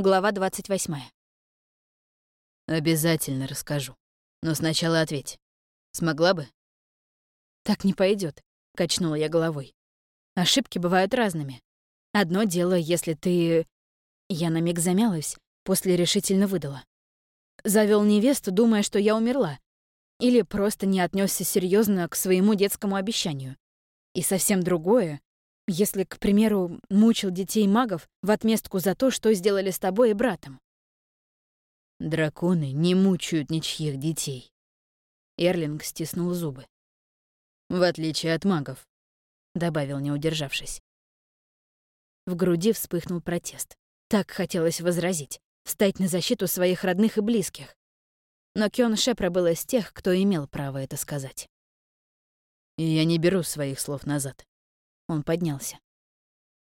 Глава 28. Обязательно расскажу. Но сначала ответь. Смогла бы? Так не пойдет, качнула я головой. Ошибки бывают разными. Одно дело, если ты... Я на миг замялась, после решительно выдала. Завел невесту, думая, что я умерла. Или просто не отнесся серьезно к своему детскому обещанию. И совсем другое, если, к примеру, мучил детей магов в отместку за то, что сделали с тобой и братом. Драконы не мучают ничьих детей. Эрлинг стиснул зубы. В отличие от магов, добавил, не удержавшись. В груди вспыхнул протест. Так хотелось возразить, встать на защиту своих родных и близких. Но Кён Шепра был из тех, кто имел право это сказать. «Я не беру своих слов назад». Он поднялся.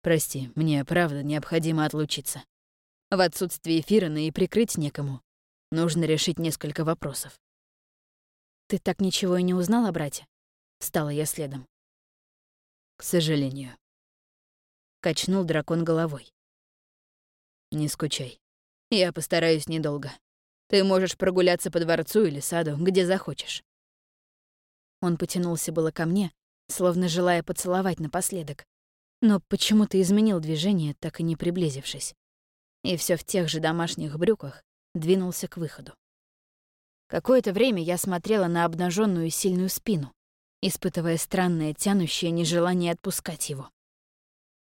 «Прости, мне правда необходимо отлучиться. В отсутствие Фирана и прикрыть некому. Нужно решить несколько вопросов». «Ты так ничего и не узнал о брате?» Встала я следом. «К сожалению». Качнул дракон головой. «Не скучай. Я постараюсь недолго. Ты можешь прогуляться по дворцу или саду, где захочешь». Он потянулся было ко мне, словно желая поцеловать напоследок, но почему-то изменил движение, так и не приблизившись. И все в тех же домашних брюках двинулся к выходу. Какое-то время я смотрела на обнаженную сильную спину, испытывая странное тянущее нежелание отпускать его.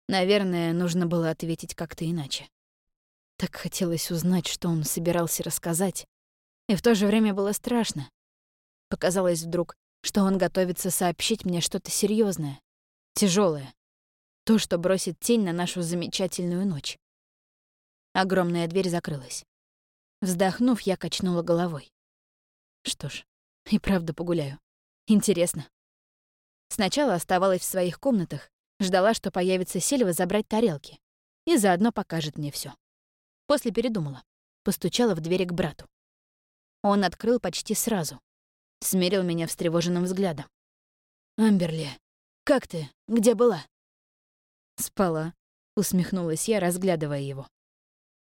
Наверное, нужно было ответить как-то иначе. Так хотелось узнать, что он собирался рассказать, и в то же время было страшно. Показалось вдруг, что он готовится сообщить мне что-то серьезное, тяжелое, то, что бросит тень на нашу замечательную ночь. Огромная дверь закрылась. Вздохнув, я качнула головой. Что ж, и правда погуляю. Интересно. Сначала оставалась в своих комнатах, ждала, что появится Сильва забрать тарелки, и заодно покажет мне все. После передумала. Постучала в дверь к брату. Он открыл почти сразу, смерил меня встревоженным взглядом. «Амберли, как ты? Где была?» «Спала», — усмехнулась я, разглядывая его.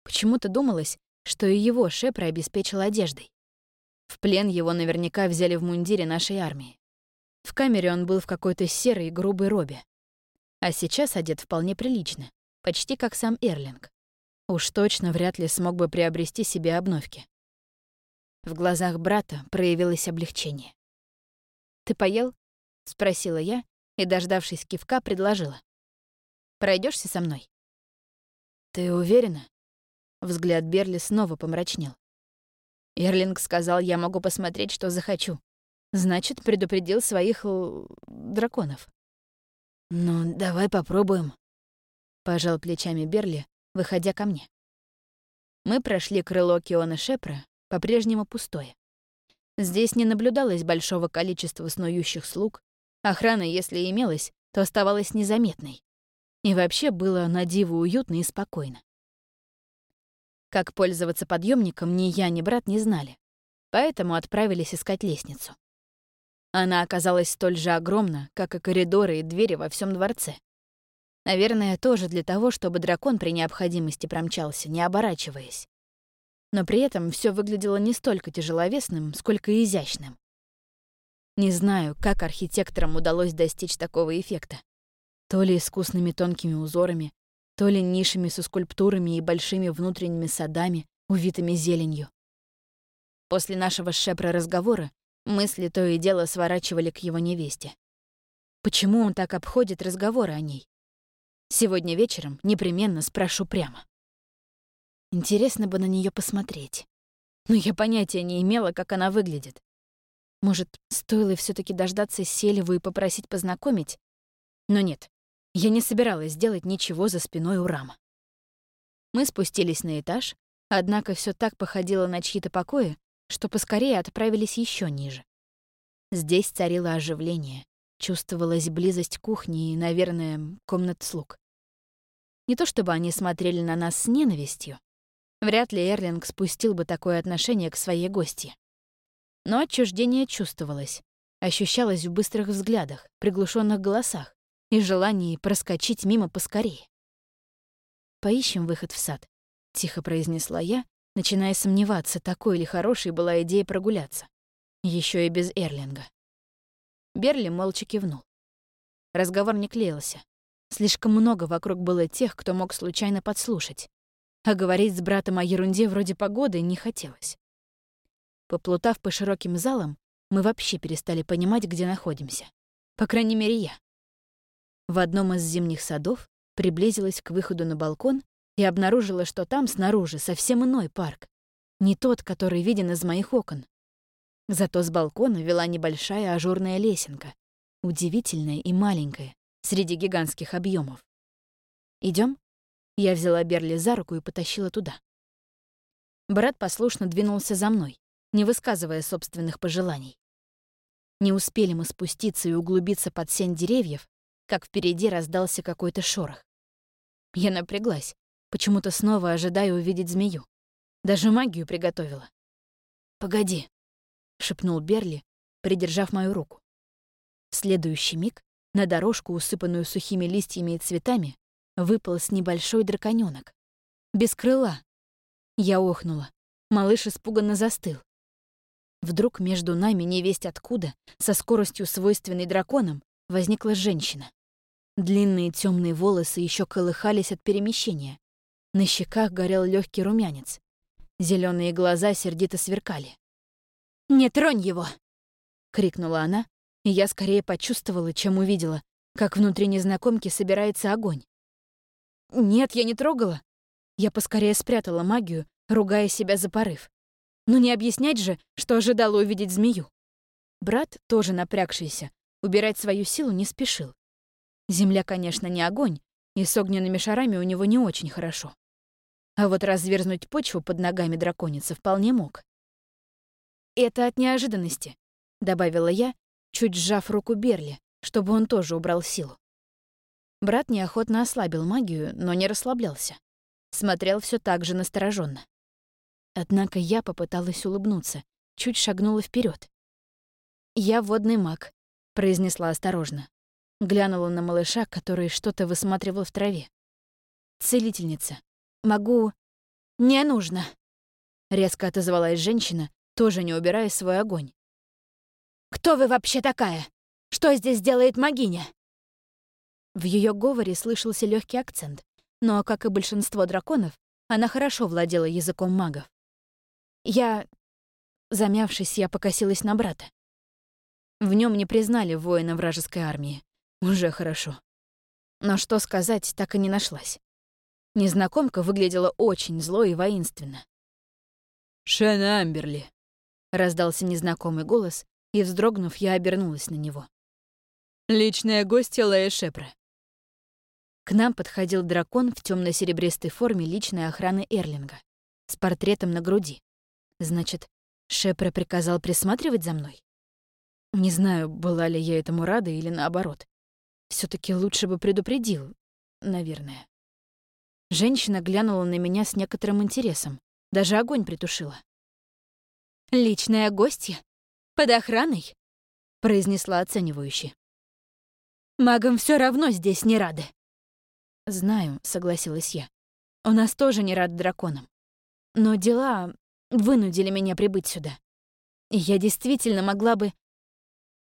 Почему-то думалось, что и его Шепра обеспечил одеждой. В плен его наверняка взяли в мундире нашей армии. В камере он был в какой-то серой грубой робе. А сейчас одет вполне прилично, почти как сам Эрлинг. Уж точно вряд ли смог бы приобрести себе обновки. В глазах брата проявилось облегчение. «Ты поел?» — спросила я и, дождавшись кивка, предложила. Пройдешься со мной?» «Ты уверена?» Взгляд Берли снова помрачнел. Эрлинг сказал, я могу посмотреть, что захочу. Значит, предупредил своих л... драконов. «Ну, давай попробуем», — пожал плечами Берли, выходя ко мне. Мы прошли крыло Киона Шепра, по-прежнему пустое. Здесь не наблюдалось большого количества снующих слуг, охрана, если имелась, то оставалась незаметной. И вообще было на диву уютно и спокойно. Как пользоваться подъемником ни я, ни брат не знали, поэтому отправились искать лестницу. Она оказалась столь же огромна, как и коридоры и двери во всем дворце. Наверное, тоже для того, чтобы дракон при необходимости промчался, не оборачиваясь но при этом все выглядело не столько тяжеловесным, сколько изящным. Не знаю, как архитекторам удалось достичь такого эффекта. То ли искусными тонкими узорами, то ли нишами со скульптурами и большими внутренними садами, увитыми зеленью. После нашего шепра разговора мысли то и дело сворачивали к его невесте. Почему он так обходит разговоры о ней? Сегодня вечером непременно спрошу прямо. Интересно бы на нее посмотреть. Но я понятия не имела, как она выглядит. Может, стоило все таки дождаться Селеву и попросить познакомить? Но нет, я не собиралась делать ничего за спиной у Рама. Мы спустились на этаж, однако все так походило на чьи-то покои, что поскорее отправились еще ниже. Здесь царило оживление, чувствовалась близость кухни и, наверное, комнат слуг. Не то чтобы они смотрели на нас с ненавистью, Вряд ли Эрлинг спустил бы такое отношение к своей гости. Но отчуждение чувствовалось, ощущалось в быстрых взглядах, приглушенных голосах и желании проскочить мимо поскорее. «Поищем выход в сад», — тихо произнесла я, начиная сомневаться, такой ли хорошей была идея прогуляться. еще и без Эрлинга. Берли молча кивнул. Разговор не клеился. Слишком много вокруг было тех, кто мог случайно подслушать. А говорить с братом о ерунде вроде погоды не хотелось. Поплутав по широким залам, мы вообще перестали понимать, где находимся. По крайней мере, я. В одном из зимних садов приблизилась к выходу на балкон и обнаружила, что там снаружи совсем иной парк. Не тот, который виден из моих окон. Зато с балкона вела небольшая ажурная лесенка, удивительная и маленькая, среди гигантских объемов. Идем? Я взяла Берли за руку и потащила туда. Брат послушно двинулся за мной, не высказывая собственных пожеланий. Не успели мы спуститься и углубиться под сень деревьев, как впереди раздался какой-то шорох. Я напряглась, почему-то снова ожидая увидеть змею. Даже магию приготовила. «Погоди», — шепнул Берли, придержав мою руку. В следующий миг на дорожку, усыпанную сухими листьями и цветами, выполз небольшой драконёнок. Без крыла. Я охнула. Малыш испуганно застыл. Вдруг между нами, невесть откуда, со скоростью свойственной драконам, возникла женщина. Длинные темные волосы еще колыхались от перемещения. На щеках горел легкий румянец. Зеленые глаза сердито сверкали. «Не тронь его!» — крикнула она, и я скорее почувствовала, чем увидела, как внутри незнакомки собирается огонь. Нет, я не трогала. Я поскорее спрятала магию, ругая себя за порыв. Но не объяснять же, что ожидала увидеть змею. Брат, тоже напрягшийся, убирать свою силу не спешил. Земля, конечно, не огонь, и с огненными шарами у него не очень хорошо. А вот разверзнуть почву под ногами драконицы вполне мог. «Это от неожиданности», — добавила я, чуть сжав руку Берли, чтобы он тоже убрал силу. Брат неохотно ослабил магию, но не расслаблялся. Смотрел все так же настороженно. Однако я попыталась улыбнуться, чуть шагнула вперед. «Я водный маг», — произнесла осторожно. Глянула на малыша, который что-то высматривал в траве. «Целительница. Могу...» «Не нужно», — резко отозвалась женщина, тоже не убирая свой огонь. «Кто вы вообще такая? Что здесь делает магиня?» В ее говоре слышался легкий акцент, но, как и большинство драконов, она хорошо владела языком магов. Я... Замявшись, я покосилась на брата. В нем не признали воина вражеской армии. Уже хорошо. Но что сказать, так и не нашлась. Незнакомка выглядела очень зло и воинственно. «Шен Амберли», — раздался незнакомый голос, и, вздрогнув, я обернулась на него. «Личная гостья Лея Шепра». К нам подходил дракон в темно серебристой форме личной охраны Эрлинга, с портретом на груди. Значит, Шепра приказал присматривать за мной? Не знаю, была ли я этому рада или наоборот. все таки лучше бы предупредил, наверное. Женщина глянула на меня с некоторым интересом, даже огонь притушила. «Личная гостья? Под охраной?» — произнесла оценивающе. «Магам все равно здесь не рады». «Знаю», — согласилась я. «У нас тоже не рад драконам. Но дела вынудили меня прибыть сюда. И я действительно могла бы...»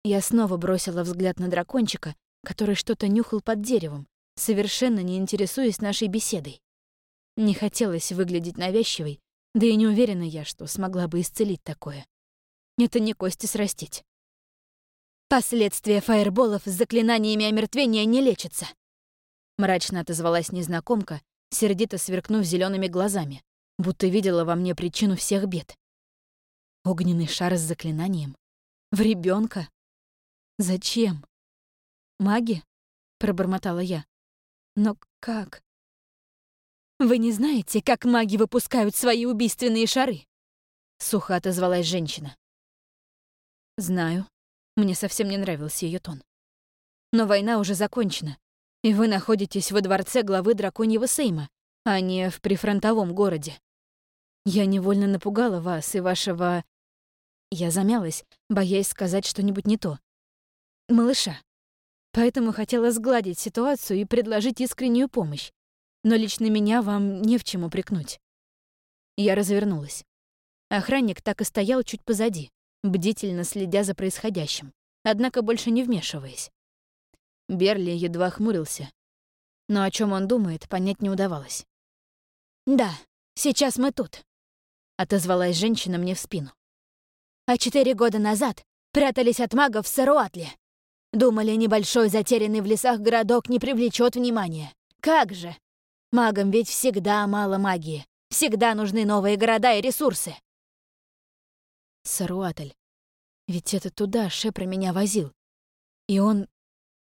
Я снова бросила взгляд на дракончика, который что-то нюхал под деревом, совершенно не интересуясь нашей беседой. Не хотелось выглядеть навязчивой, да и не уверена я, что смогла бы исцелить такое. Это не кости срастить. Последствия фаерболов с заклинаниями омертвения не лечатся. Мрачно отозвалась незнакомка, сердито сверкнув зелеными глазами, будто видела во мне причину всех бед. Огненный шар с заклинанием? В ребенка? Зачем? Маги? Пробормотала я. Но как? Вы не знаете, как маги выпускают свои убийственные шары? Сухо отозвалась женщина. Знаю. Мне совсем не нравился ее тон. Но война уже закончена, и вы находитесь во дворце главы драконьего Сейма, а не в прифронтовом городе. Я невольно напугала вас и вашего... Я замялась, боясь сказать что-нибудь не то. Малыша. Поэтому хотела сгладить ситуацию и предложить искреннюю помощь. Но лично меня вам не в чем упрекнуть. Я развернулась. Охранник так и стоял чуть позади, бдительно следя за происходящим, однако больше не вмешиваясь. Берли едва хмурился, но о чем он думает, понять не удавалось. «Да, сейчас мы тут», — отозвалась женщина мне в спину. «А четыре года назад прятались от магов в Саруатле. Думали, небольшой затерянный в лесах городок не привлечет внимания. Как же! Магам ведь всегда мало магии. Всегда нужны новые города и ресурсы. Саруатль. Ведь это туда Шепра меня возил. И он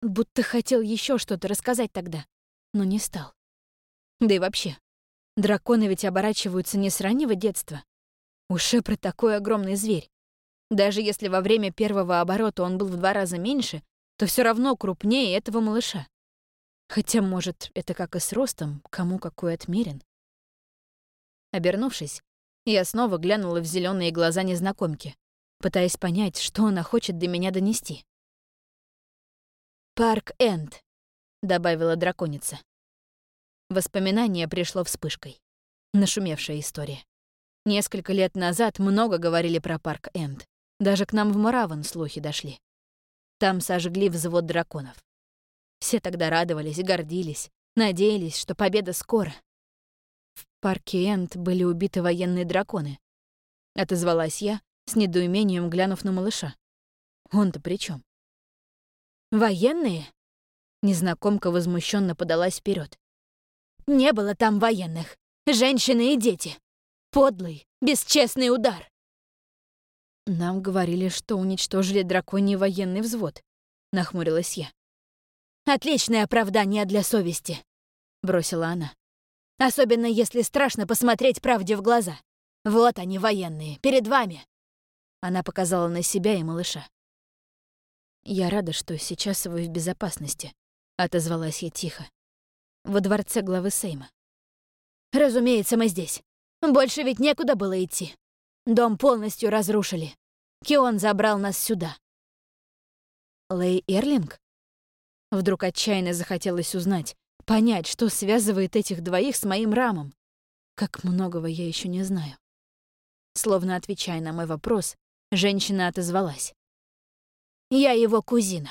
будто хотел еще что-то рассказать тогда, но не стал. Да и вообще, драконы ведь оборачиваются не с раннего детства. У Шепры такой огромный зверь. Даже если во время первого оборота он был в два раза меньше, то все равно крупнее этого малыша. Хотя, может, это как и с ростом, кому какой отмерен. Обернувшись, я снова глянула в зеленые глаза незнакомки, пытаясь понять, что она хочет до меня донести. «Парк Энд», — добавила драконица. Воспоминание пришло вспышкой. Нашумевшая история. Несколько лет назад много говорили про Парк Энд. Даже к нам в Мараван слухи дошли. Там сожгли взвод драконов. Все тогда радовались, гордились, надеялись, что победа скоро. В парке Энд были убиты военные драконы. Отозвалась я, с недоумением глянув на малыша. Он-то при чем? Военные? Незнакомка возмущенно подалась вперед. Не было там военных. Женщины и дети. Подлый, бесчестный удар. «Нам говорили, что уничтожили драконий военный взвод», — нахмурилась я. «Отличное оправдание для совести», — бросила она. «Особенно если страшно посмотреть правде в глаза. Вот они, военные, перед вами». Она показала на себя и малыша. «Я рада, что сейчас вы в безопасности», — отозвалась я тихо. «Во дворце главы Сейма». «Разумеется, мы здесь. Больше ведь некуда было идти. Дом полностью разрушили. Кион забрал нас сюда. Лей Эрлинг? Вдруг отчаянно захотелось узнать, понять, что связывает этих двоих с моим рамом. Как многого я еще не знаю. Словно отвечая на мой вопрос, женщина отозвалась. «Я его кузина».